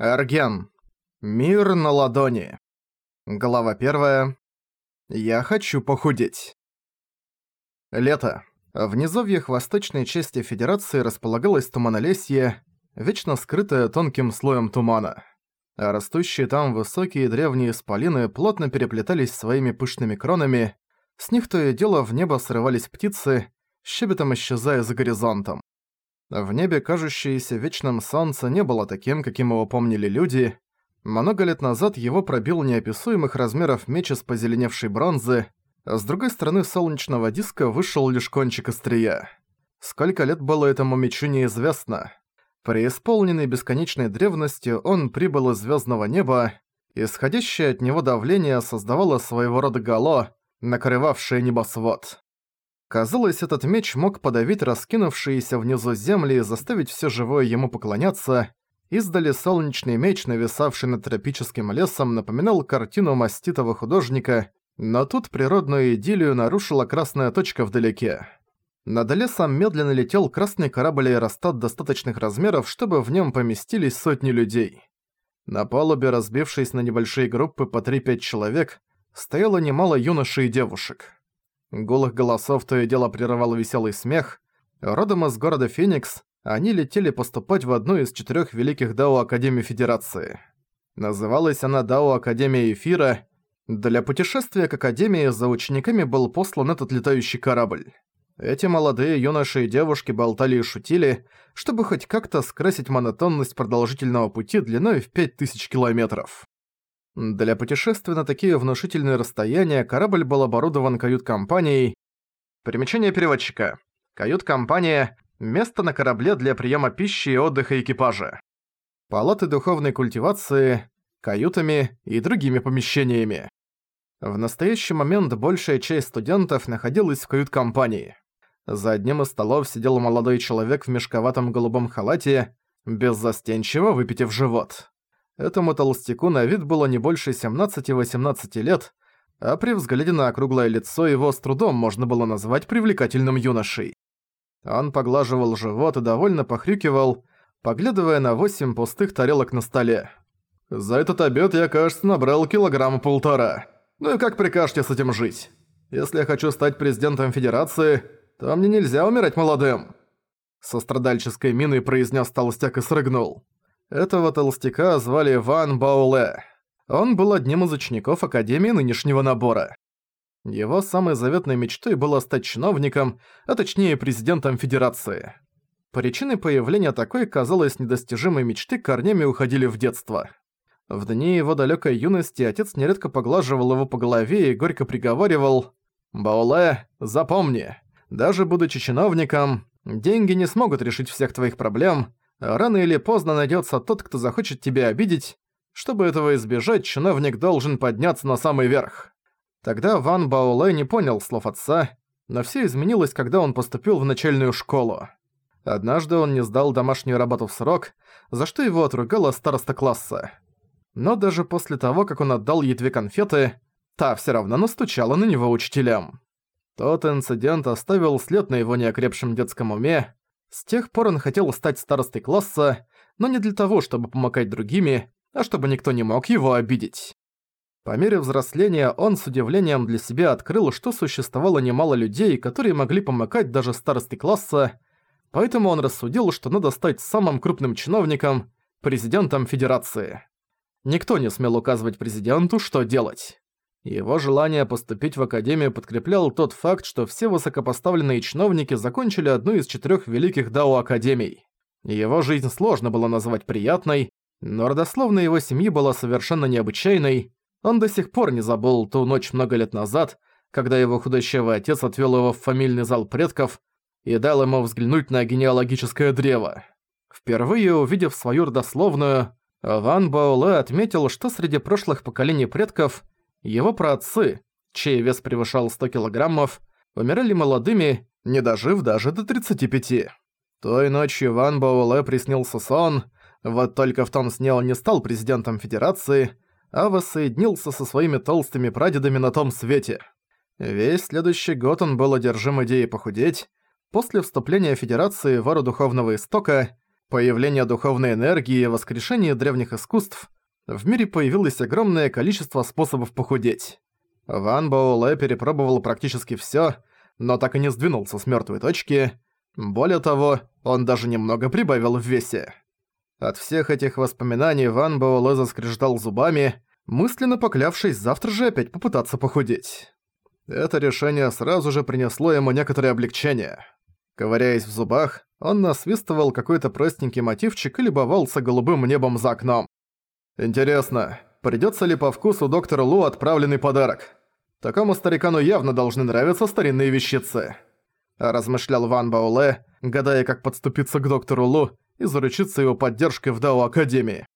Арген, Мир на ладони. Глава 1. Я хочу похудеть. Лето. В низовьях восточной части Федерации располагалось туманолесье, вечно скрытое тонким слоем тумана. Растущие там высокие древние исполины плотно переплетались своими пышными кронами, с них то и дело в небо срывались птицы, щебетом исчезая за горизонтом. В небе, кажущееся вечным солнце, не было таким, каким его помнили люди. Много лет назад его пробил неописуемых размеров меч из позеленевшей бронзы, а с другой стороны солнечного диска вышел лишь кончик острия. Сколько лет было этому мечу неизвестно. Преисполненный бесконечной древностью, он прибыл из звездного неба, исходящее от него давление создавало своего рода гало, накрывавшее небосвод. Казалось, этот меч мог подавить раскинувшиеся внизу земли и заставить все живое ему поклоняться. Издали солнечный меч, нависавший над тропическим лесом, напоминал картину маститого художника, но тут природную идиллию нарушила красная точка вдалеке. Над лесом медленно летел красный корабль аэростат достаточных размеров, чтобы в нем поместились сотни людей. На палубе, разбившись на небольшие группы по 3-5 человек, стояло немало юношей и девушек. Голых голосов то и дело прерывал веселый смех. Родом из города Феникс, они летели поступать в одну из четырех великих Дао Академий Федерации. Называлась она Дао Академия Эфира. Для путешествия к Академии за учениками был послан этот летающий корабль. Эти молодые юноши и девушки болтали и шутили, чтобы хоть как-то скрасить монотонность продолжительного пути длиной в 5000 километров. Для путешествий на такие внушительные расстояния корабль был оборудован кают-компанией. Примечание переводчика. Кают-компания – место на корабле для приема пищи и отдыха экипажа. Палаты духовной культивации, каютами и другими помещениями. В настоящий момент большая часть студентов находилась в кают-компании. За одним из столов сидел молодой человек в мешковатом голубом халате, беззастенчиво выпитив живот. Этому толстяку на вид было не больше 17-18 лет, а при взгляде на округлое лицо его с трудом можно было назвать привлекательным юношей. Он поглаживал живот и довольно похрюкивал, поглядывая на восемь пустых тарелок на столе. «За этот обед я, кажется, набрал килограмма полтора. Ну и как прикажете с этим жить? Если я хочу стать президентом Федерации, то мне нельзя умирать молодым!» Со страдальческой миной произнес толстяк и срыгнул. Этого толстяка звали Ван Бауле. Он был одним из учеников Академии нынешнего набора. Его самой заветной мечтой было стать чиновником, а точнее президентом Федерации. Причины появления такой, казалось, недостижимой мечты корнями уходили в детство. В дни его далекой юности отец нередко поглаживал его по голове и горько приговаривал «Бауле, запомни, даже будучи чиновником, деньги не смогут решить всех твоих проблем, Рано или поздно найдется тот, кто захочет тебя обидеть. Чтобы этого избежать, чиновник должен подняться на самый верх. Тогда Ван Баоле не понял слов отца, но все изменилось, когда он поступил в начальную школу. Однажды он не сдал домашнюю работу в срок, за что его отругала староста класса. Но даже после того, как он отдал ей две конфеты, та все равно настучала на него учителям. Тот инцидент оставил след на его неокрепшем детском уме, с тех пор он хотел стать старостой класса, но не для того, чтобы помогать другими, а чтобы никто не мог его обидеть. По мере взросления он с удивлением для себя открыл, что существовало немало людей, которые могли помогать даже старосты класса, поэтому он рассудил, что надо стать самым крупным чиновником, президентом Федерации. Никто не смел указывать президенту, что делать. Его желание поступить в Академию подкреплял тот факт, что все высокопоставленные чиновники закончили одну из четырех великих Дао-академий. Его жизнь сложно было назвать приятной, но родословная его семьи была совершенно необычайной. Он до сих пор не забыл ту ночь много лет назад, когда его худощавый отец отвел его в фамильный зал предков и дал ему взглянуть на генеалогическое древо. Впервые увидев свою родословную, Ван Бауле отметил, что среди прошлых поколений предков – его праотцы, чей вес превышал 100 килограммов, умирали молодыми, не дожив даже до 35. Той ночью Ван Боуле приснился сон, вот только в том сне он не стал президентом Федерации, а воссоединился со своими толстыми прадедами на том свете. Весь следующий год он был одержим идеей похудеть. После вступления Федерации в Ару Духовного Истока, появления духовной энергии и воскрешения древних искусств – в мире появилось огромное количество способов похудеть. Ван Боулэ перепробовал практически всё, но так и не сдвинулся с мёртвой точки. Более того, он даже немного прибавил в весе. От всех этих воспоминаний Ван Боулэ заскреждал зубами, мысленно поклявшись завтра же опять попытаться похудеть. Это решение сразу же принесло ему некоторое облегчение. Ковыряясь в зубах, он насвистывал какой-то простенький мотивчик и любовался голубым небом за окном. Интересно, придётся ли по вкусу доктору Лу отправленный подарок? Такому старикану явно должны нравиться старинные вещицы. Размышлял Ван Бауле, гадая, как подступиться к доктору Лу и заручиться его поддержкой в Дао Академии.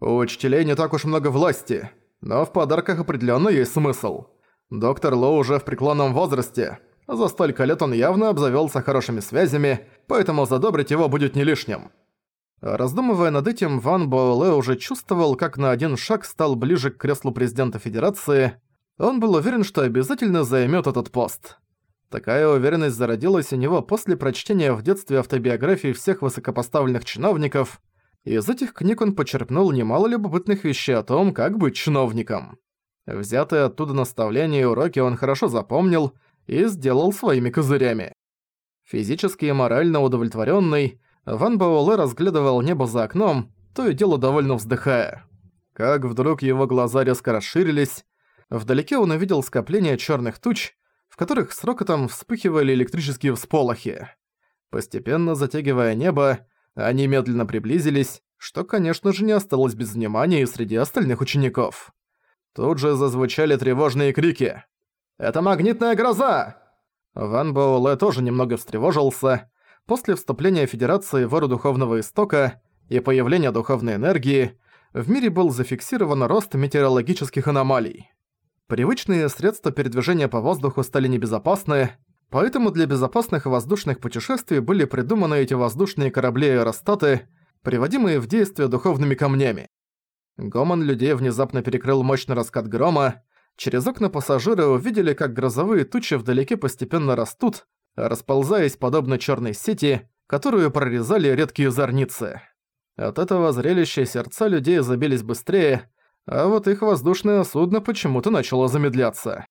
У учителей не так уж много власти, но в подарках определённо есть смысл. Доктор Ло уже в преклонном возрасте, за столько лет он явно обзавёлся хорошими связями, поэтому задобрить его будет не лишним. Раздумывая над этим, Ван Боуле уже чувствовал, как на один шаг стал ближе к креслу президента Федерации. Он был уверен, что обязательно займет этот пост. Такая уверенность зародилась у него после прочтения в детстве автобиографии всех высокопоставленных чиновников. Из этих книг он почерпнул немало любопытных вещей о том, как быть чиновником. Взятые оттуда наставления и уроки он хорошо запомнил и сделал своими козырями. Физически и морально удовлетворенный, Ван Баулэ разглядывал небо за окном, то и дело довольно вздыхая. Как вдруг его глаза резко расширились. Вдалеке он увидел скопление черных туч, в которых с рокотом вспыхивали электрические всполохи. Постепенно затягивая небо, они медленно приблизились, что, конечно же, не осталось без внимания и среди остальных учеников. Тут же зазвучали тревожные крики. «Это магнитная гроза!» Ван Боуле тоже немного встревожился, после вступления Федерации в эру Духовного Истока и появления духовной энергии, в мире был зафиксирован рост метеорологических аномалий. Привычные средства передвижения по воздуху стали небезопасны, поэтому для безопасных воздушных путешествий были придуманы эти воздушные корабли и аэростаты, приводимые в действие духовными камнями. Гомон людей внезапно перекрыл мощный раскат грома, через окна пассажиры увидели, как грозовые тучи вдалеке постепенно растут, расползаясь подобно черной сети, которую прорезали редкие зорницы. От этого зрелища сердца людей забились быстрее, а вот их воздушное судно почему-то начало замедляться.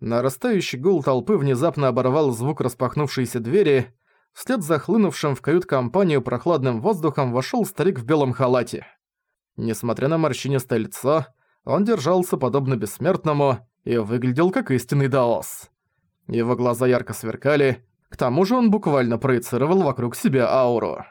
Нарастающий гул толпы внезапно оборвал звук распахнувшейся двери, вслед за хлынувшим в кают-компанию прохладным воздухом вошел старик в белом халате. Несмотря на морщинистое лицо, он держался подобно бессмертному и выглядел как истинный даос. Его глаза ярко сверкали, к тому же он буквально проецировал вокруг себя ауру.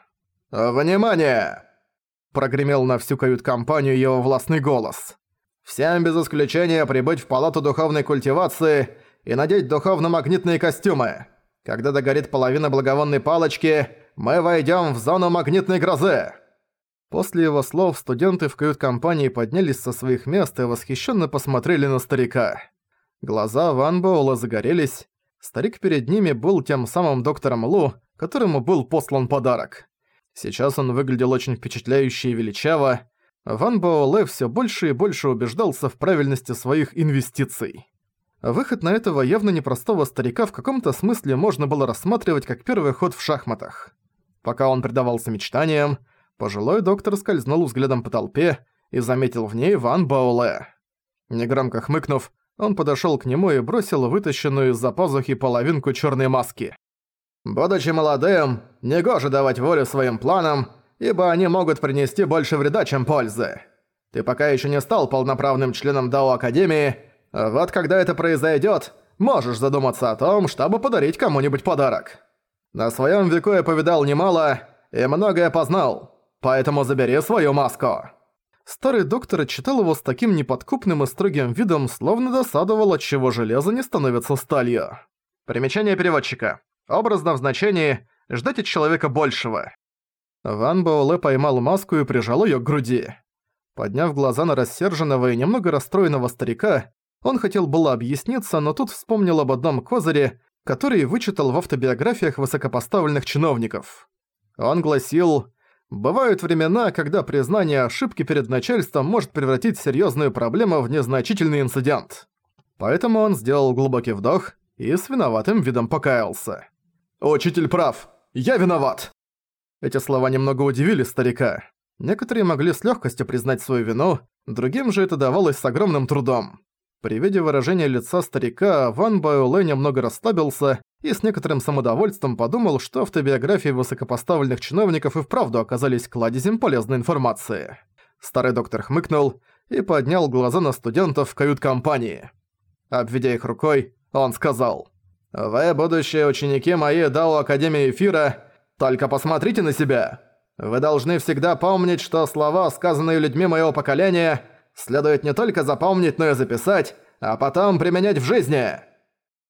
«Внимание!» – прогремел на всю кают-компанию его властный голос. «Всем без исключения прибыть в палату духовной культивации и надеть духовно-магнитные костюмы. Когда догорит половина благовонной палочки, мы войдем в зону магнитной грозы!» После его слов студенты в кают-компании поднялись со своих мест и восхищенно посмотрели на старика. Глаза Ван Боула загорелись. Старик перед ними был тем самым доктором Лу, которому был послан подарок. Сейчас он выглядел очень впечатляюще и величаво. Ван Боуле все больше и больше убеждался в правильности своих инвестиций. Выход на этого явно непростого старика в каком-то смысле можно было рассматривать как первый ход в шахматах. Пока он предавался мечтаниям, пожилой доктор скользнул взглядом по толпе и заметил в ней Ван Боуле. Негромко хмыкнув, он подошёл к нему и бросил вытащенную из-за пазухи половинку чёрной маски. «Будучи молодым, негоже давать волю своим планам, ибо они могут принести больше вреда, чем пользы. Ты пока ещё не стал полноправным членом Дао Академии, а вот когда это произойдёт, можешь задуматься о том, чтобы подарить кому-нибудь подарок. На своём веку я повидал немало и многое познал, поэтому забери свою маску». Старый доктор читал его с таким неподкупным и строгим видом, словно досадовал, от чего железо не становится сталью. Примечание переводчика. Образно в значении «ждать от человека большего». Ван Боуле поймал маску и прижал её к груди. Подняв глаза на рассерженного и немного расстроенного старика, он хотел было объясниться, но тут вспомнил об одном козыре, который вычитал в автобиографиях высокопоставленных чиновников. Он гласил Бывают времена, когда признание ошибки перед начальством может превратить серьёзную проблему в незначительный инцидент. Поэтому он сделал глубокий вдох и с виноватым видом покаялся. «Учитель прав! Я виноват!» Эти слова немного удивили старика. Некоторые могли с лёгкостью признать свою вину, другим же это давалось с огромным трудом. При виде выражения лица старика Ван Байолэ немного расслабился и с некоторым самодовольством подумал, что автобиографии высокопоставленных чиновников и вправду оказались кладезем полезной информации. Старый доктор хмыкнул и поднял глаза на студентов в кают-компании. Обведя их рукой, он сказал, «Вы будущие ученики моей Дао Академии Эфира, только посмотрите на себя! Вы должны всегда помнить, что слова, сказанные людьми моего поколения – следует не только запомнить, но и записать, а потом применять в жизни!»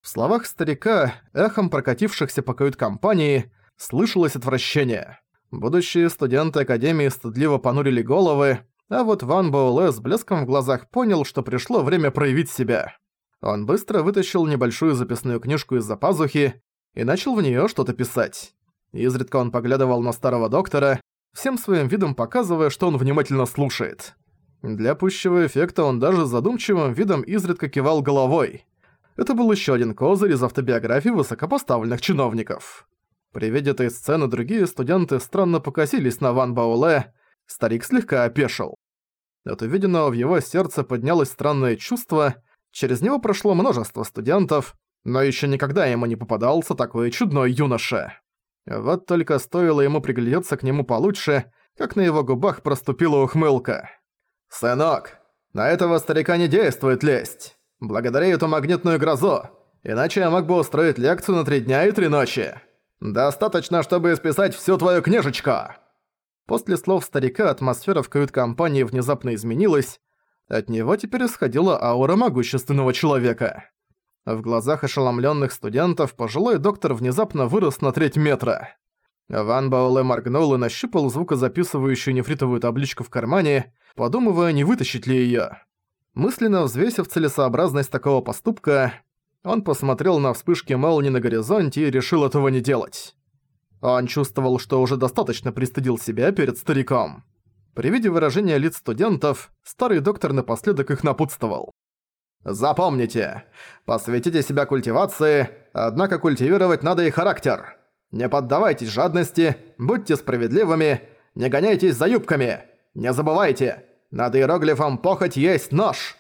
В словах старика, эхом прокатившихся по кают-компании, слышалось отвращение. Будущие студенты Академии стыдливо понурили головы, а вот Ван Боулэ с блеском в глазах понял, что пришло время проявить себя. Он быстро вытащил небольшую записную книжку из-за пазухи и начал в неё что-то писать. Изредка он поглядывал на старого доктора, всем своим видом показывая, что он внимательно слушает. Для пущего эффекта он даже задумчивым видом изредка кивал головой. Это был еще один козырь из автобиографии высокопоставленных чиновников. При виде этой сцены другие студенты странно покосились на Ван Бауле. Старик слегка опешил. От увиденного в его сердце поднялось странное чувство. Через него прошло множество студентов, но еще никогда ему не попадался такой чудной юноша. Вот только стоило ему приглядеться к нему получше, как на его губах проступила ухмылка. «Сынок, на этого старика не действует лесть. Благодаря эту магнитную грозу. Иначе я мог бы устроить лекцию на три дня и три ночи. Достаточно, чтобы исписать всю твою книжечку!» После слов старика атмосфера в кают-компании внезапно изменилась. От него теперь исходила аура могущественного человека. В глазах ошеломленных студентов пожилой доктор внезапно вырос на треть метра. Ван Баоле моргнул и нащупал звукозаписывающую нефритовую табличку в кармане, подумывая, не вытащить ли её. Мысленно взвесив целесообразность такого поступка, он посмотрел на вспышки молнии на горизонте и решил этого не делать. Он чувствовал, что уже достаточно пристыдил себя перед стариком. При виде выражения лиц студентов, старый доктор напоследок их напутствовал. «Запомните, посвятите себя культивации, однако культивировать надо и характер». Не поддавайтесь жадности, будьте справедливыми, не гоняйтесь за юбками. Не забывайте, над иероглифом «похоть есть нож».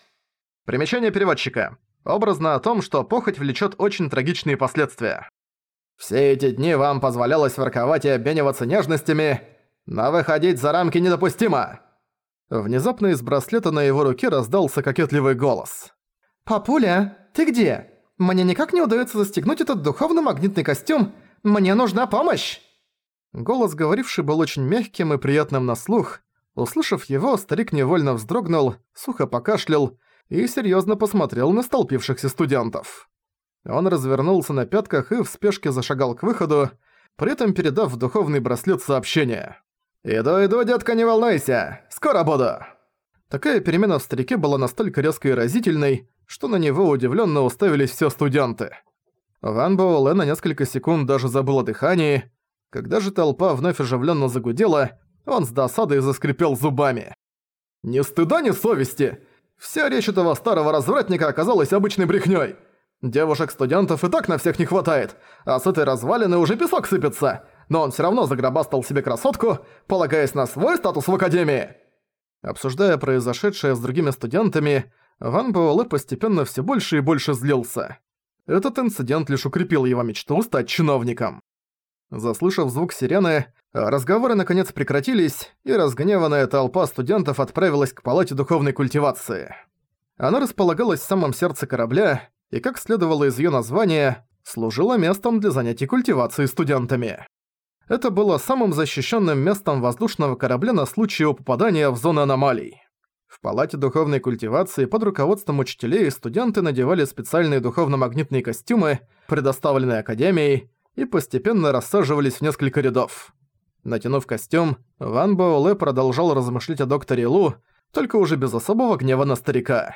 Примечание переводчика. Образно о том, что похоть влечет очень трагичные последствия. Все эти дни вам позволялось ворковать и обмениваться нежностями, но выходить за рамки недопустимо. Внезапно из браслета на его руке раздался кокетливый голос. «Папуля, ты где? Мне никак не удается застегнуть этот духовно-магнитный костюм, мне нужна помощь!» Голос говоривший был очень мягким и приятным на слух. Услышав его, старик невольно вздрогнул, сухо покашлял и серьезно посмотрел на столпившихся студентов. Он развернулся на пятках и в спешке зашагал к выходу, при этом передав в духовный браслет сообщение. «Иду, иду, детка, не волнуйся! Скоро буду!» Такая перемена в старике была настолько резкой и разительной, что на него удивленно уставились все студенты – Ван Боулэ на несколько секунд даже забыл о дыхании. Когда же толпа вновь оживленно загудела, он с досадой заскрипел зубами. «Ни стыда, ни совести! Вся речь этого старого развратника оказалась обычной брехнёй! Девушек-студентов и так на всех не хватает, а с этой развалины уже песок сыпется, но он все равно загробастал себе красотку, полагаясь на свой статус в академии!» Обсуждая произошедшее с другими студентами, Ван Буэлэ постепенно все больше и больше злился. Этот инцидент лишь укрепил его мечту стать чиновником. Заслышав звук сирены, разговоры наконец прекратились, и разгневанная толпа студентов отправилась к палате духовной культивации. Она располагалась в самом сердце корабля, и, как следовало из её названия, служила местом для занятий культивации студентами. Это было самым защищенным местом воздушного корабля на случай его попадания в зону аномалий. В палате духовной культивации под руководством учителей студенты надевали специальные духовно-магнитные костюмы, предоставленные Академией, и постепенно рассаживались в несколько рядов. Натянув костюм, Ван Боуле продолжал размышлять о докторе Лу, только уже без особого гнева на старика.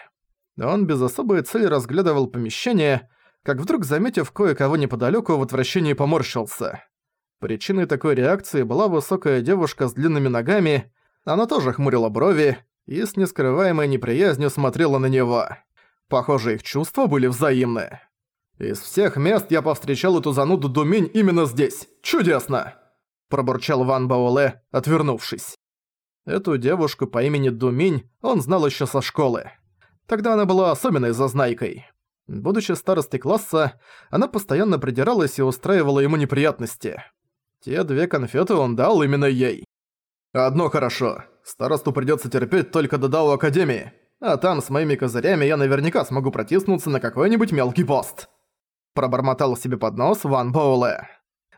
Он без особой цели разглядывал помещение, как вдруг, заметив кое-кого неподалеку, в отвращении поморщился. Причиной такой реакции была высокая девушка с длинными ногами, она тоже хмурила брови, и с нескрываемой неприязнью смотрела на него. Похоже, их чувства были взаимны. «Из всех мест я повстречал эту зануду Думинь именно здесь! Чудесно!» пробурчал Ван Баоле, отвернувшись. Эту девушку по имени Думинь он знал еще со школы. Тогда она была особенной зазнайкой. Будучи старостой класса, она постоянно придиралась и устраивала ему неприятности. Те две конфеты он дал именно ей. «Одно хорошо. Старосту придётся терпеть только до Дао Академии, а там с моими козырями я наверняка смогу протиснуться на какой-нибудь мелкий пост». Пробормотал себе под нос Ван Боуле.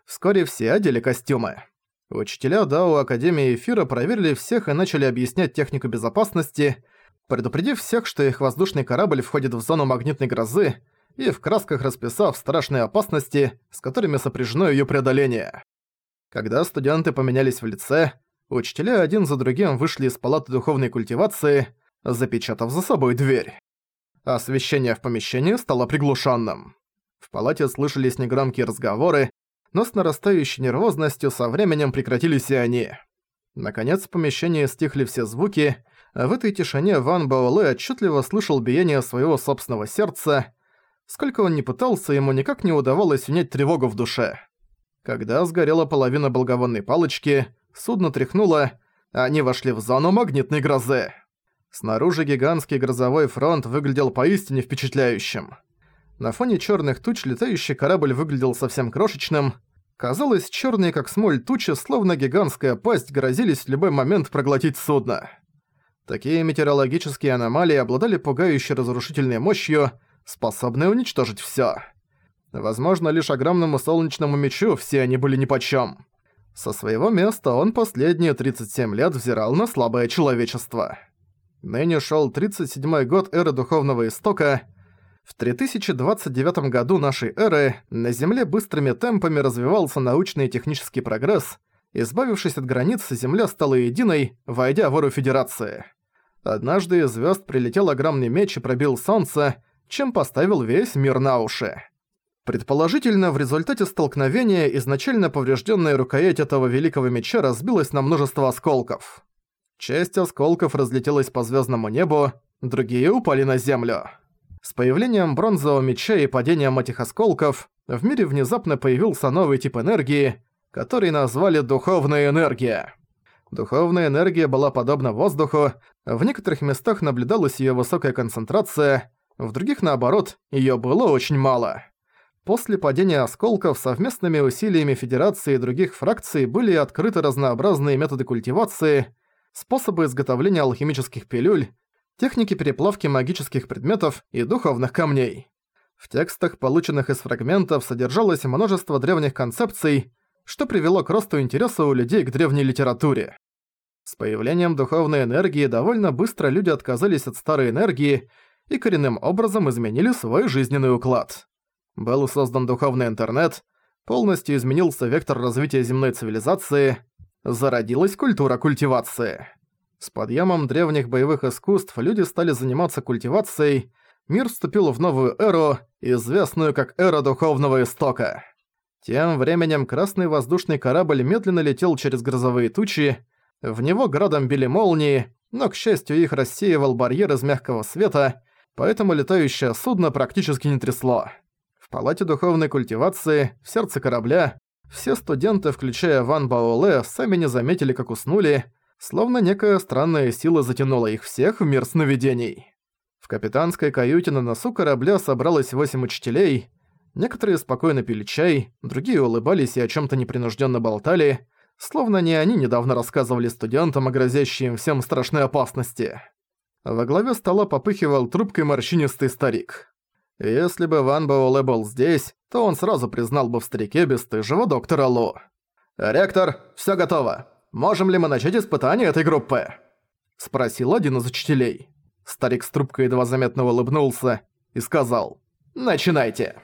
Вскоре все одели костюмы. Учителя Дао Академии Эфира проверили всех и начали объяснять технику безопасности, предупредив всех, что их воздушный корабль входит в зону магнитной грозы, и в красках расписав страшные опасности, с которыми сопряжено её преодоление. Когда студенты поменялись в лице, Учителя один за другим вышли из палаты духовной культивации, запечатав за собой дверь. Освещение в помещении стало приглушенным. В палате слышались негромкие разговоры, но с нарастающей нервозностью со временем прекратились и они. Наконец в помещении стихли все звуки, а в этой тишине Ван Баоле отчетливо слышал биение своего собственного сердца. Сколько он ни пытался, ему никак не удавалось унять тревогу в душе. Когда сгорела половина благовонной палочки, судно тряхнуло, а они вошли в зону магнитной грозы. Снаружи гигантский грозовой фронт выглядел поистине впечатляющим. На фоне черных туч летающий корабль выглядел совсем крошечным. Казалось, черные как смоль тучи, словно гигантская пасть, грозились в любой момент проглотить судно. Такие метеорологические аномалии обладали пугающей разрушительной мощью, способной уничтожить всё. Возможно, лишь огромному солнечному мечу все они были нипочём. Со своего места он последние 37 лет взирал на слабое человечество. Ныне шел 37-й год эры Духовного Истока. В 3029 году нашей эры на Земле быстрыми темпами развивался научный и технический прогресс. Избавившись от границ, Земля стала единой, войдя в эру Федерации. Однажды из звезд прилетел огромный меч и пробил солнце, чем поставил весь мир на уши. Предположительно, в результате столкновения изначально поврежденная рукоять этого великого меча разбилась на множество осколков. Часть осколков разлетелась по звездному небу, другие упали на землю. С появлением бронзового меча и падением этих осколков в мире внезапно появился новый тип энергии, который назвали «духовная энергия». Духовная энергия была подобна воздуху, в некоторых местах наблюдалась ее высокая концентрация, в других, наоборот, ее было очень мало. После падения осколков совместными усилиями Федерации и других фракций были открыты разнообразные методы культивации, способы изготовления алхимических пилюль, техники переплавки магических предметов и духовных камней. В текстах, полученных из фрагментов, содержалось множество древних концепций, что привело к росту интереса у людей к древней литературе. С появлением духовной энергии довольно быстро люди отказались от старой энергии и коренным образом изменили свой жизненный уклад. Был создан духовный интернет, полностью изменился вектор развития земной цивилизации, зародилась культура культивации. С подъемом древних боевых искусств люди стали заниматься культивацией, мир вступил в новую эру, известную как эра духовного истока. Тем временем красный воздушный корабль медленно летел через грозовые тучи, в него градом били молнии, но, к счастью, их рассеивал барьер из мягкого света, поэтому летающее судно практически не трясло палате духовной культивации, в сердце корабля, все студенты, включая Ван Баоле, сами не заметили, как уснули, словно некая странная сила затянула их всех в мир сновидений. В капитанской каюте на носу корабля собралось восемь учителей, некоторые спокойно пили чай, другие улыбались и о чем то непринужденно болтали, словно не они недавно рассказывали студентам о грозящей им всем страшной опасности. Во главе стола попыхивал трубкой морщинистый старик. Если бы Ван Боуле был здесь, то он сразу признал бы в старике бесстыжего доктора Лу. «Ректор, всё готово. Можем ли мы начать испытание этой группы?» Спросил один из учителей. Старик с трубкой едва заметно улыбнулся и сказал «Начинайте».